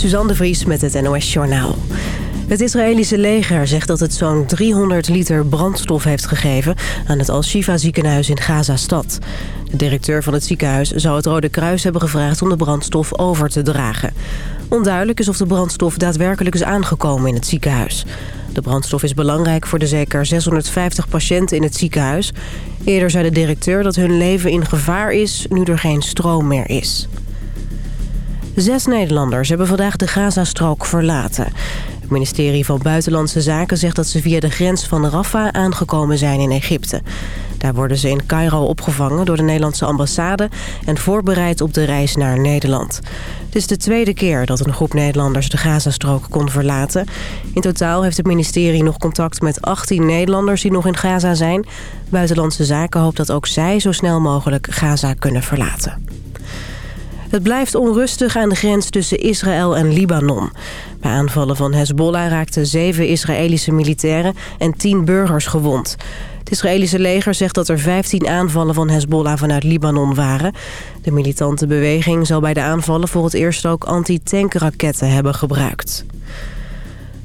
Suzanne de Vries met het NOS Journaal. Het Israëlische leger zegt dat het zo'n 300 liter brandstof heeft gegeven... aan het Al-Shifa ziekenhuis in Gaza-stad. De directeur van het ziekenhuis zou het Rode Kruis hebben gevraagd... om de brandstof over te dragen. Onduidelijk is of de brandstof daadwerkelijk is aangekomen in het ziekenhuis. De brandstof is belangrijk voor de zeker 650 patiënten in het ziekenhuis. Eerder zei de directeur dat hun leven in gevaar is... nu er geen stroom meer is. Zes Nederlanders hebben vandaag de Gazastrook verlaten. Het ministerie van Buitenlandse Zaken zegt dat ze via de grens van Rafah aangekomen zijn in Egypte. Daar worden ze in Cairo opgevangen door de Nederlandse ambassade en voorbereid op de reis naar Nederland. Het is de tweede keer dat een groep Nederlanders de Gazastrook kon verlaten. In totaal heeft het ministerie nog contact met 18 Nederlanders die nog in Gaza zijn. Buitenlandse Zaken hoopt dat ook zij zo snel mogelijk Gaza kunnen verlaten. Het blijft onrustig aan de grens tussen Israël en Libanon. Bij aanvallen van Hezbollah raakten zeven Israëlische militairen en tien burgers gewond. Het Israëlische leger zegt dat er 15 aanvallen van Hezbollah vanuit Libanon waren. De militante beweging zal bij de aanvallen voor het eerst ook anti-tankraketten hebben gebruikt.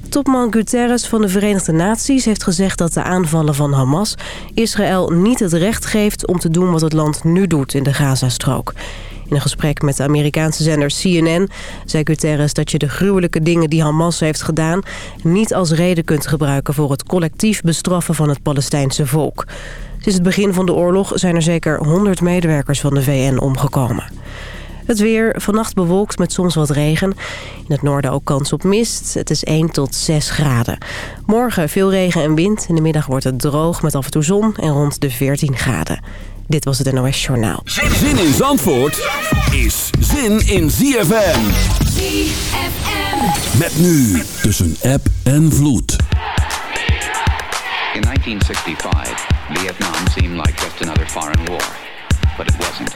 Topman Guterres van de Verenigde Naties heeft gezegd dat de aanvallen van Hamas... Israël niet het recht geeft om te doen wat het land nu doet in de Gazastrook. In een gesprek met de Amerikaanse zender CNN zei Guterres dat je de gruwelijke dingen die Hamas heeft gedaan... niet als reden kunt gebruiken voor het collectief bestraffen van het Palestijnse volk. Sinds het begin van de oorlog zijn er zeker 100 medewerkers van de VN omgekomen. Het weer, vannacht bewolkt met soms wat regen. In het noorden ook kans op mist. Het is 1 tot 6 graden. Morgen veel regen en wind. In de middag wordt het droog met af en toe zon en rond de 14 graden. Dit was het NOS Journaal. Zin in Zandvoort is zin in ZFM. ZFM. Met nu tussen app en vloed. In 1965, Vietnam seemed like just another foreign war. But it wasn't.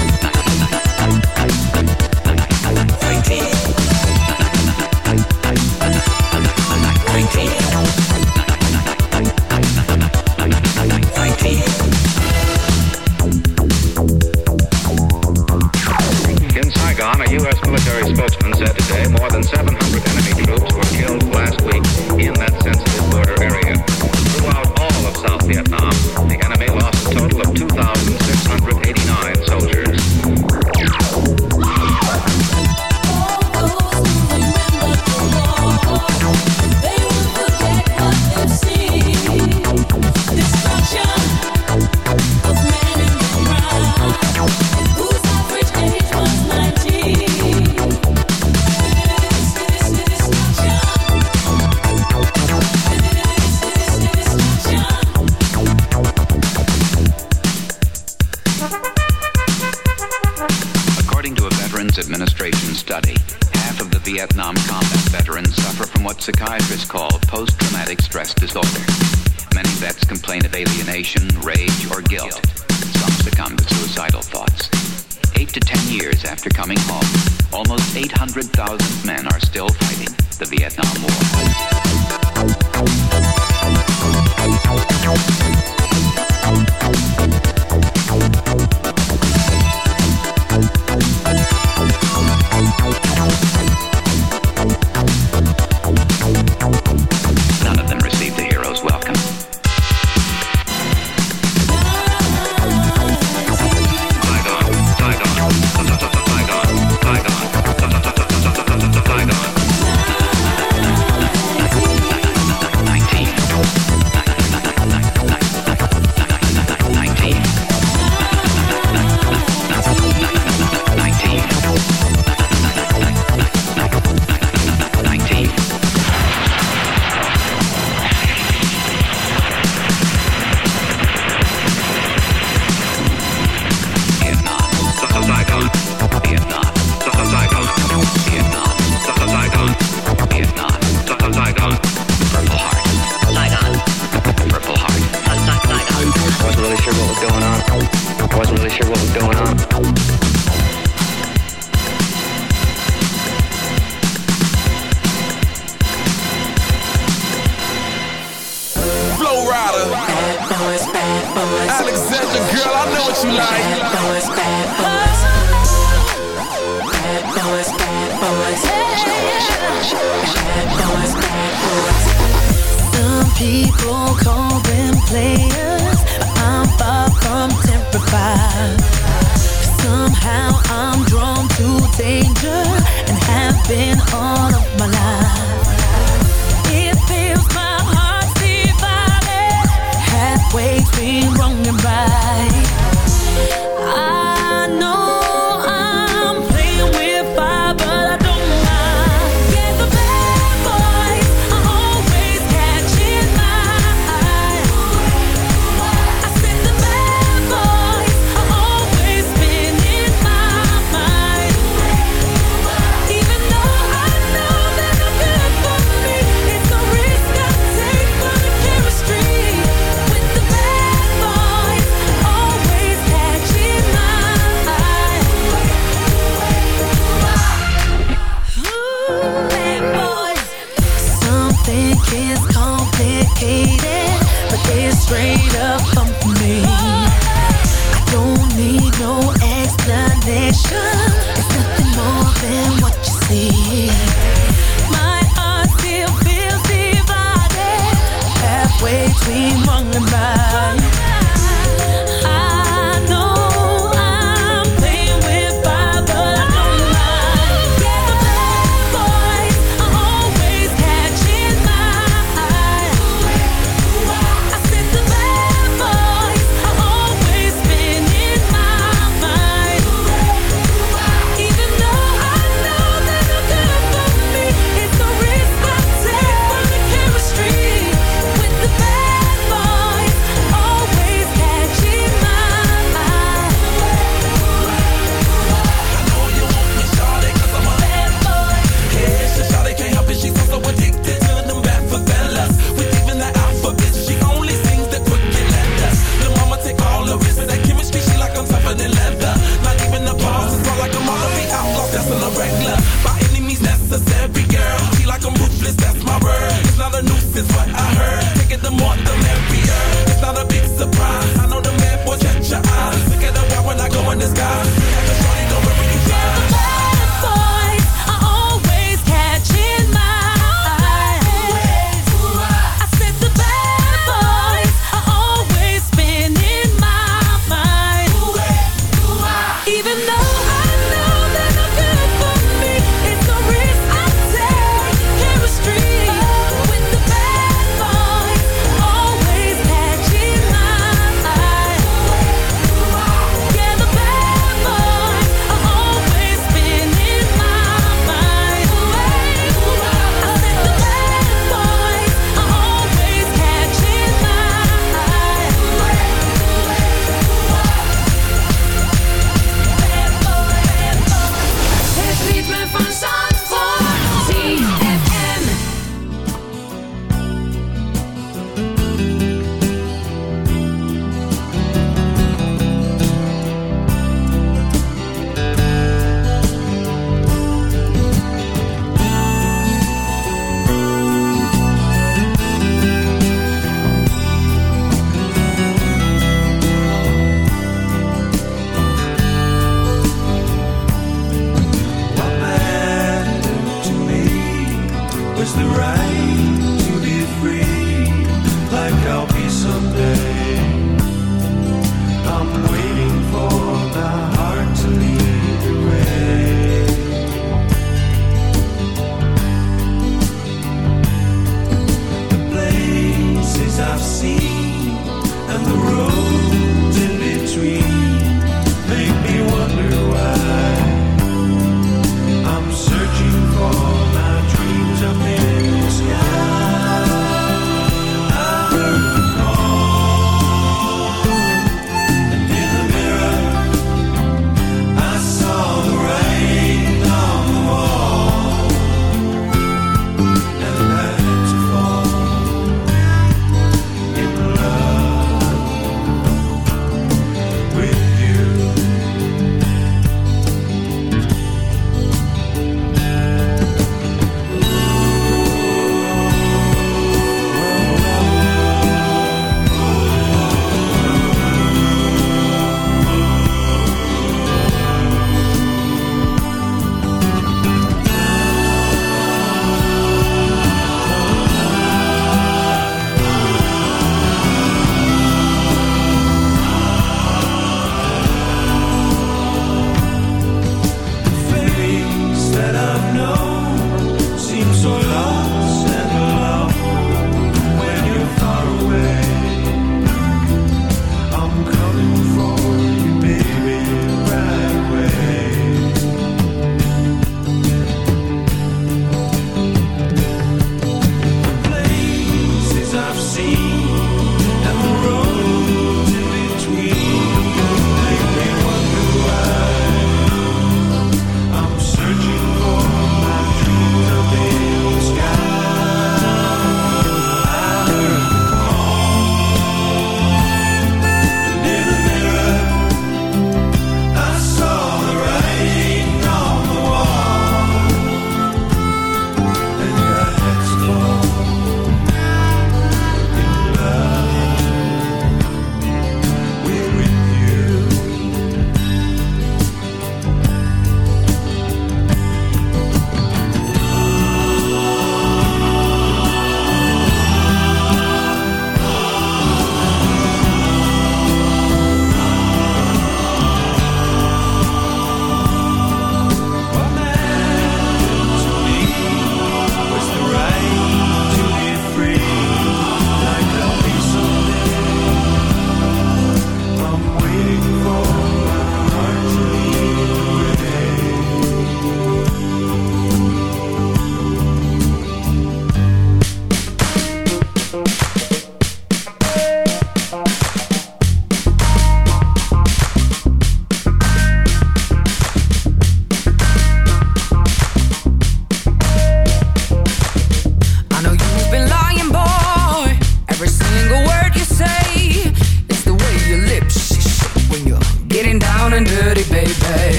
700 enemy troops were killed last week in that sensitive border area. Throughout all of South Vietnam, the enemy lost a total of 2,689 suffer from what psychiatrists call girl, I know what you like. Bad boys, bad boys. Bad boys, bad boys. Bad boys, bad boys. Some people call them players, but I'm far from terrified. Somehow I'm drawn to danger and have been all of my life. Between wrong and right. I know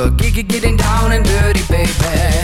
work, get, get, getting down and dirty, baby.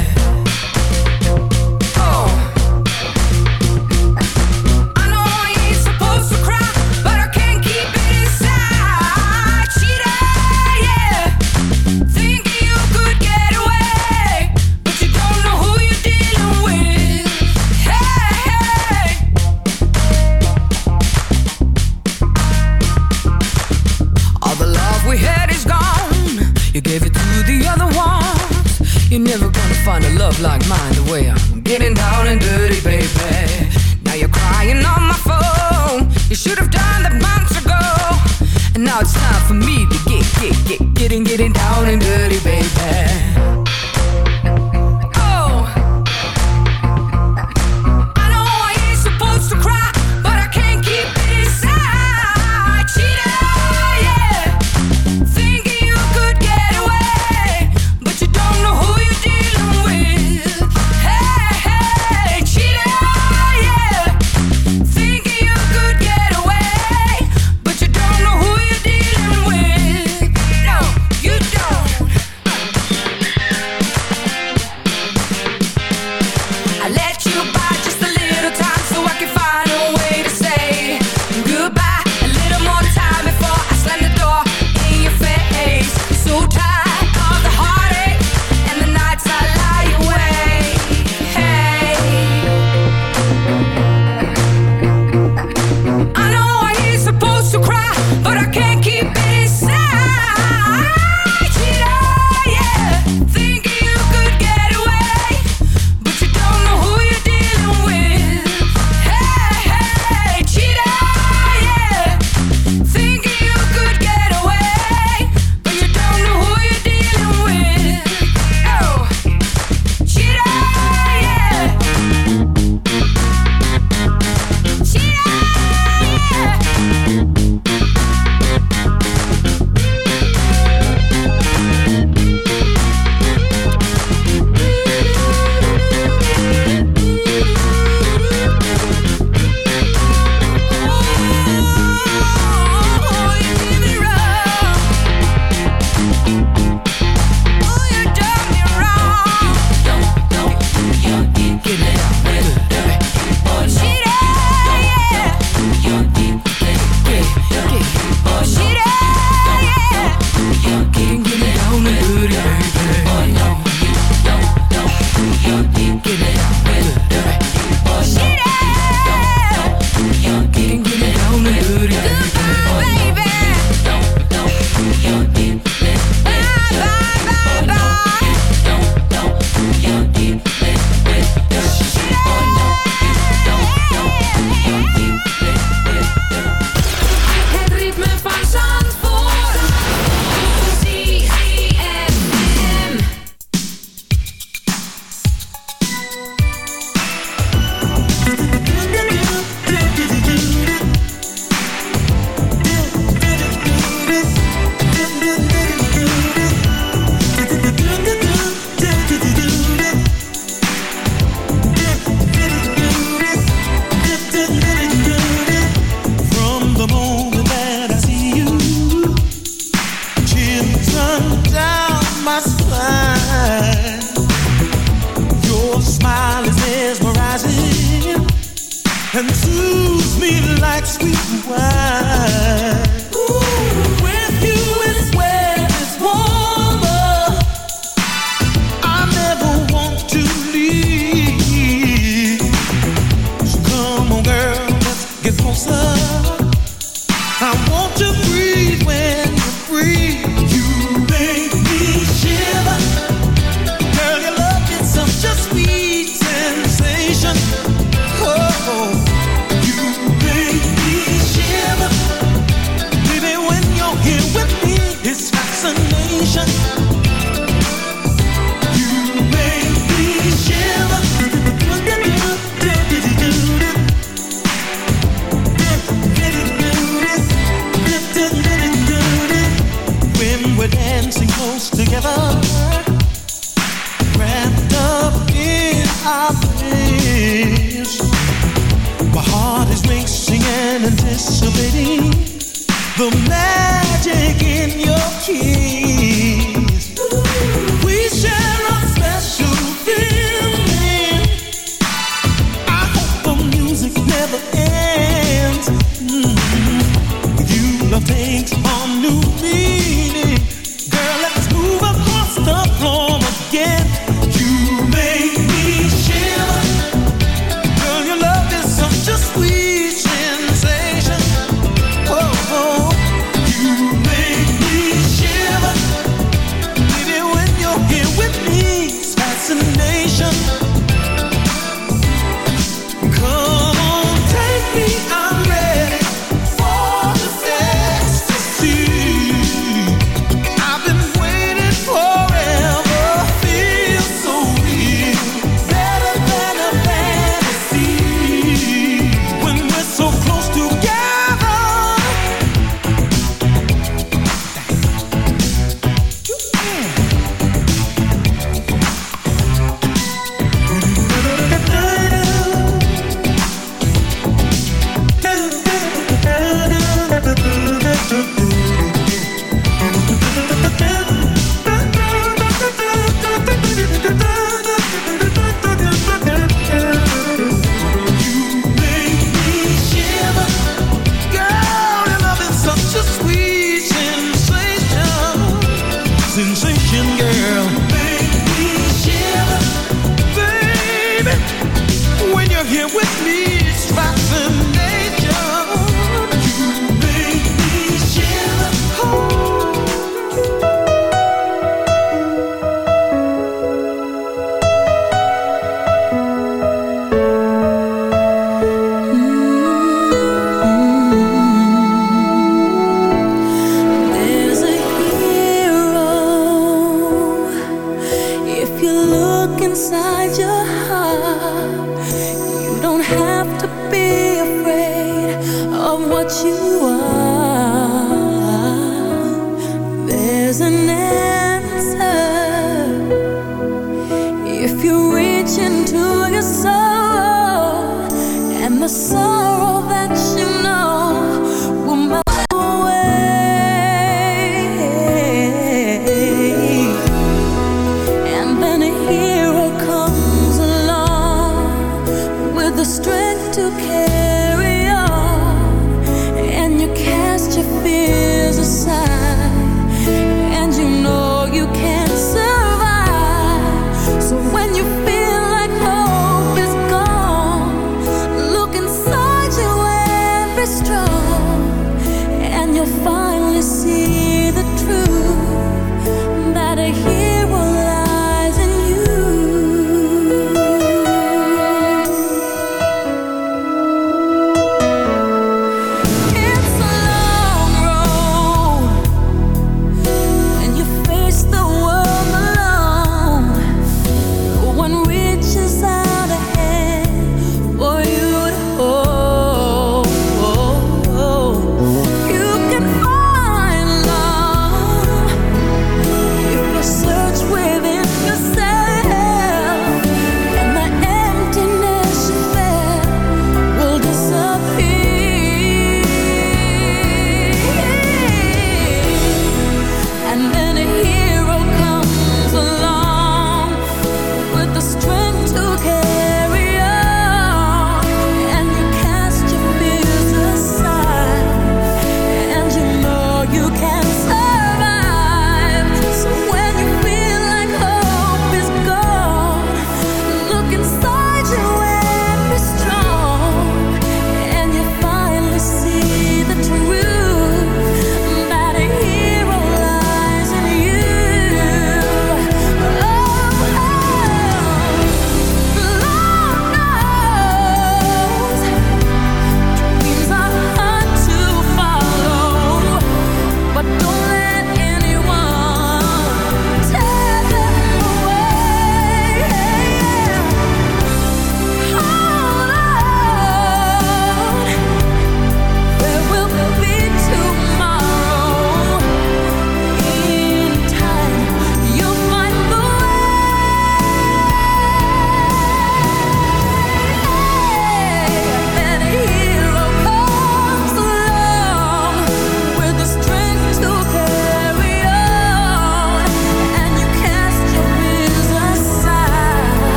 Sweet wine.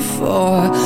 Before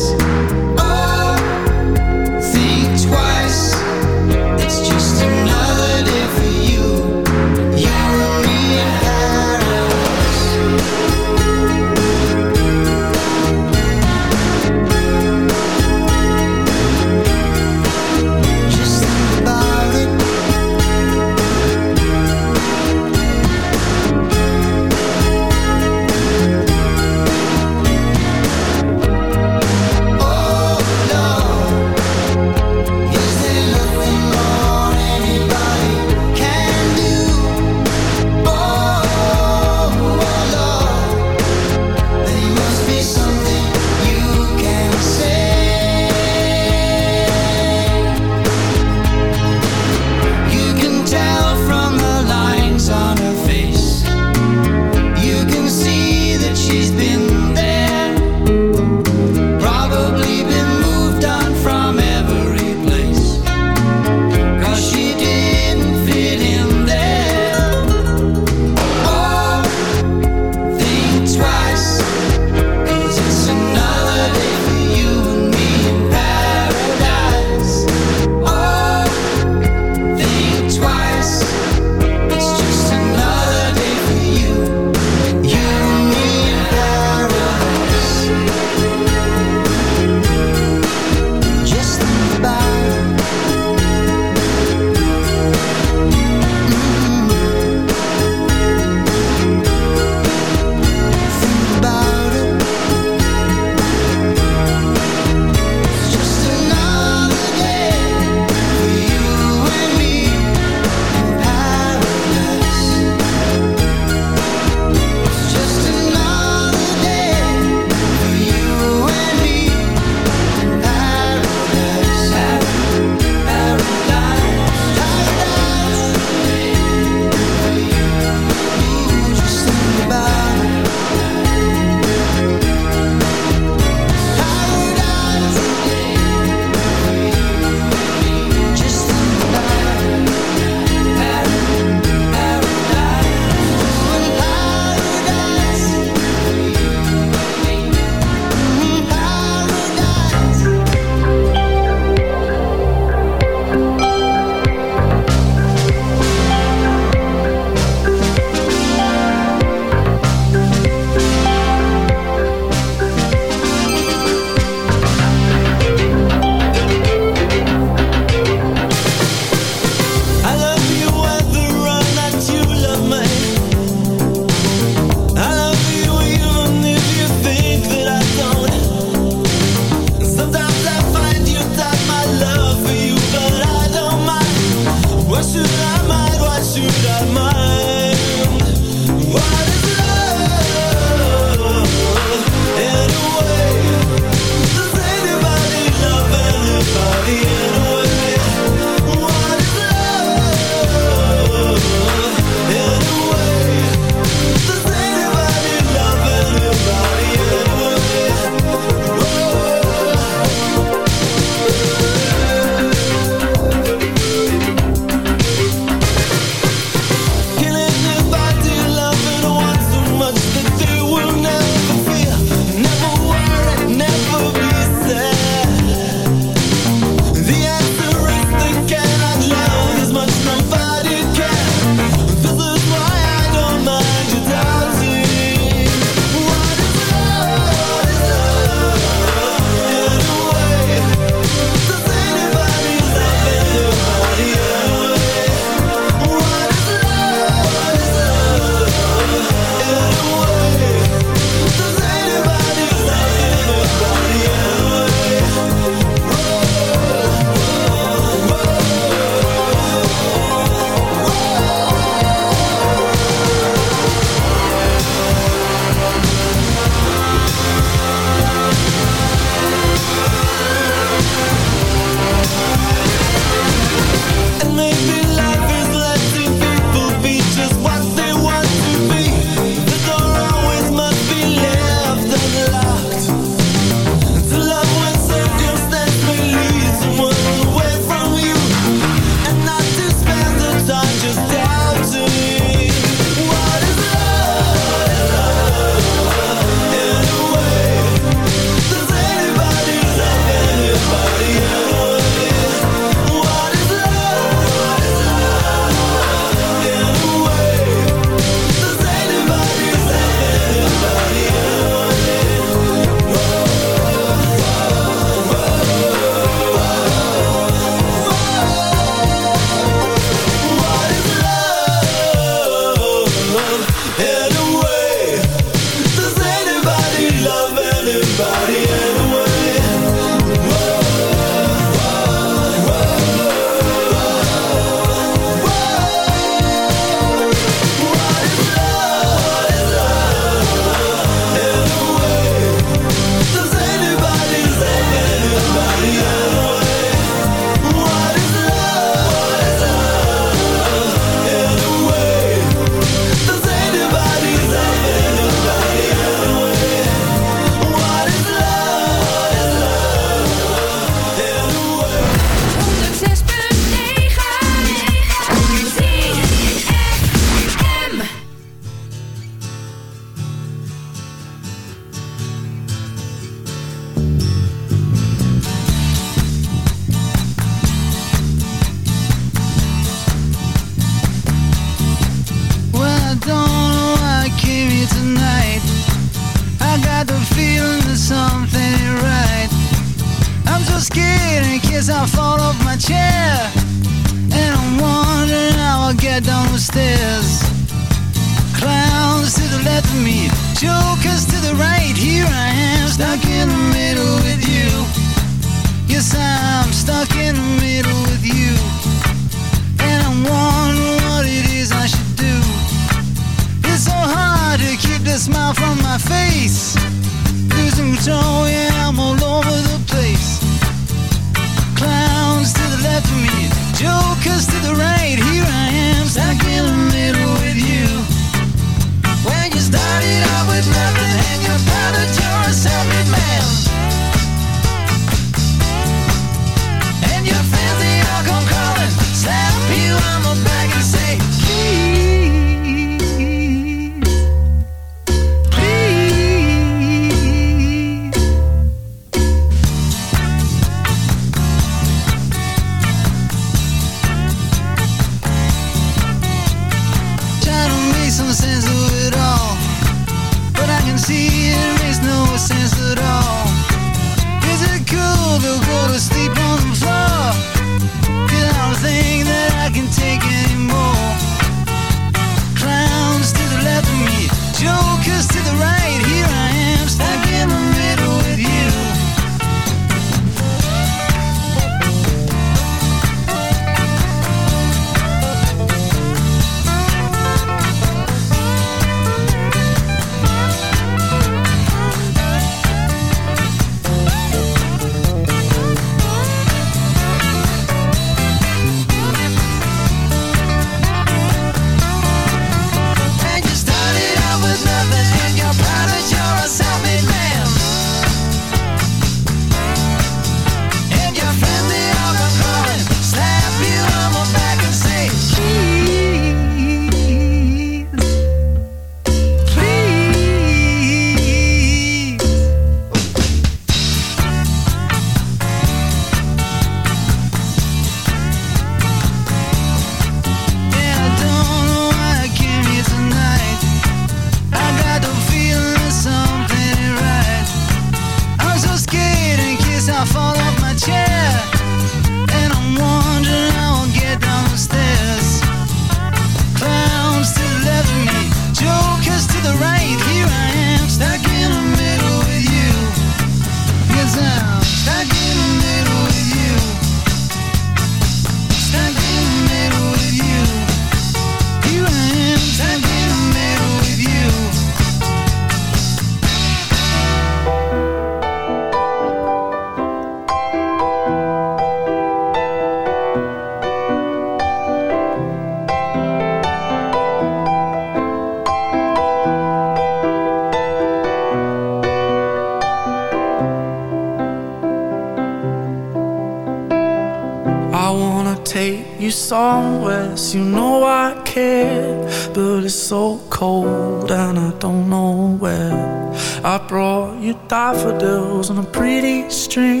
on a pretty string,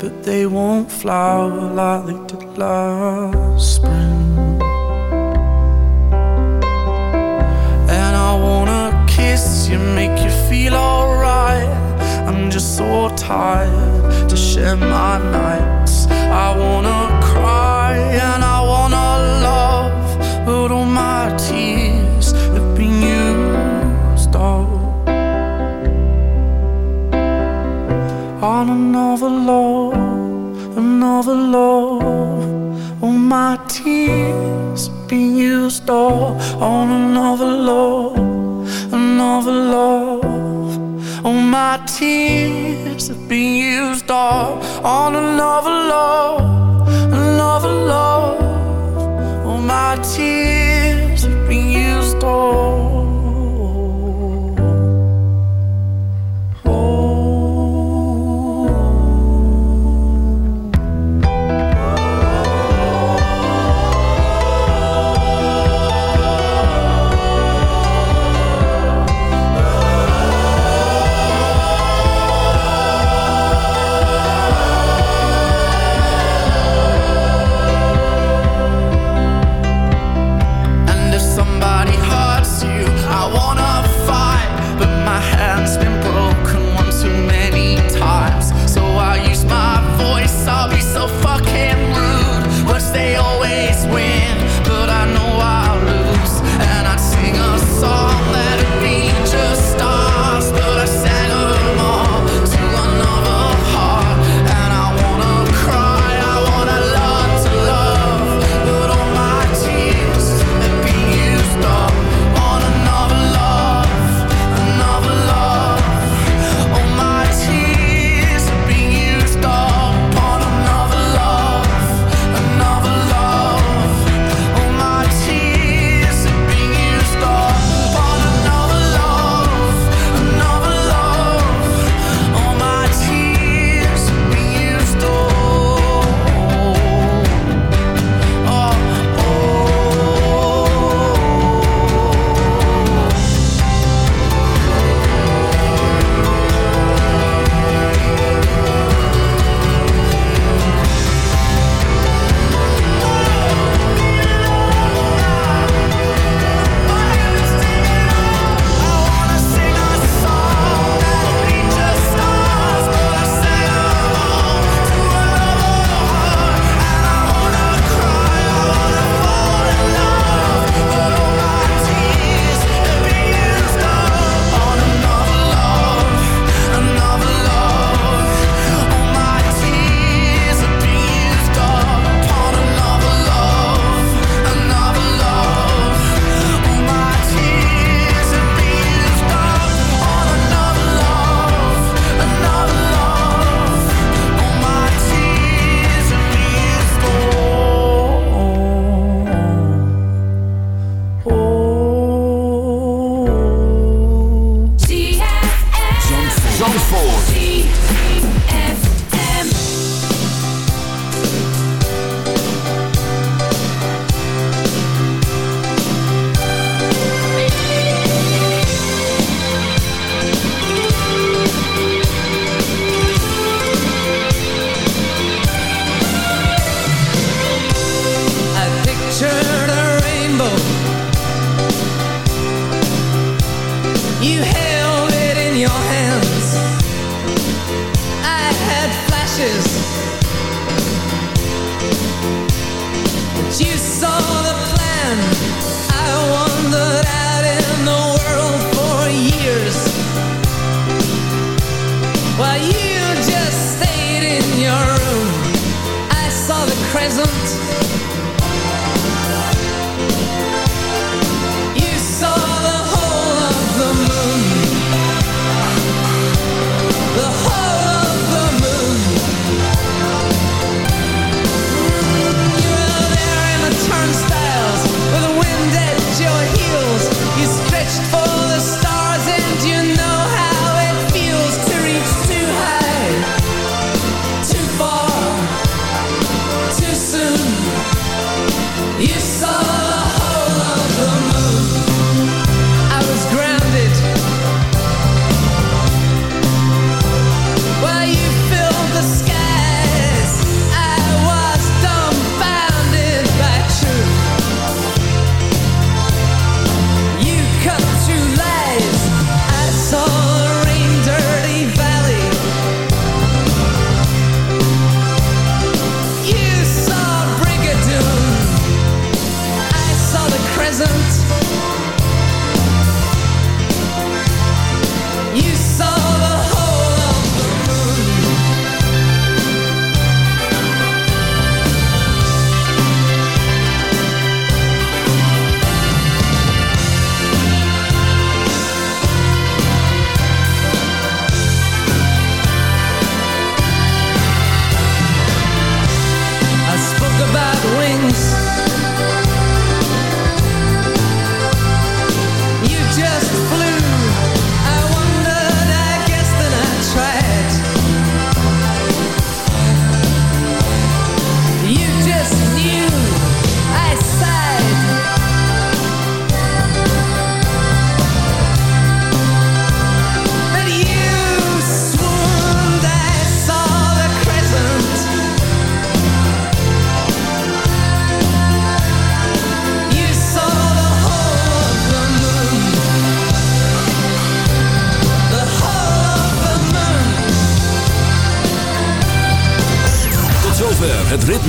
but they won't flower like the love.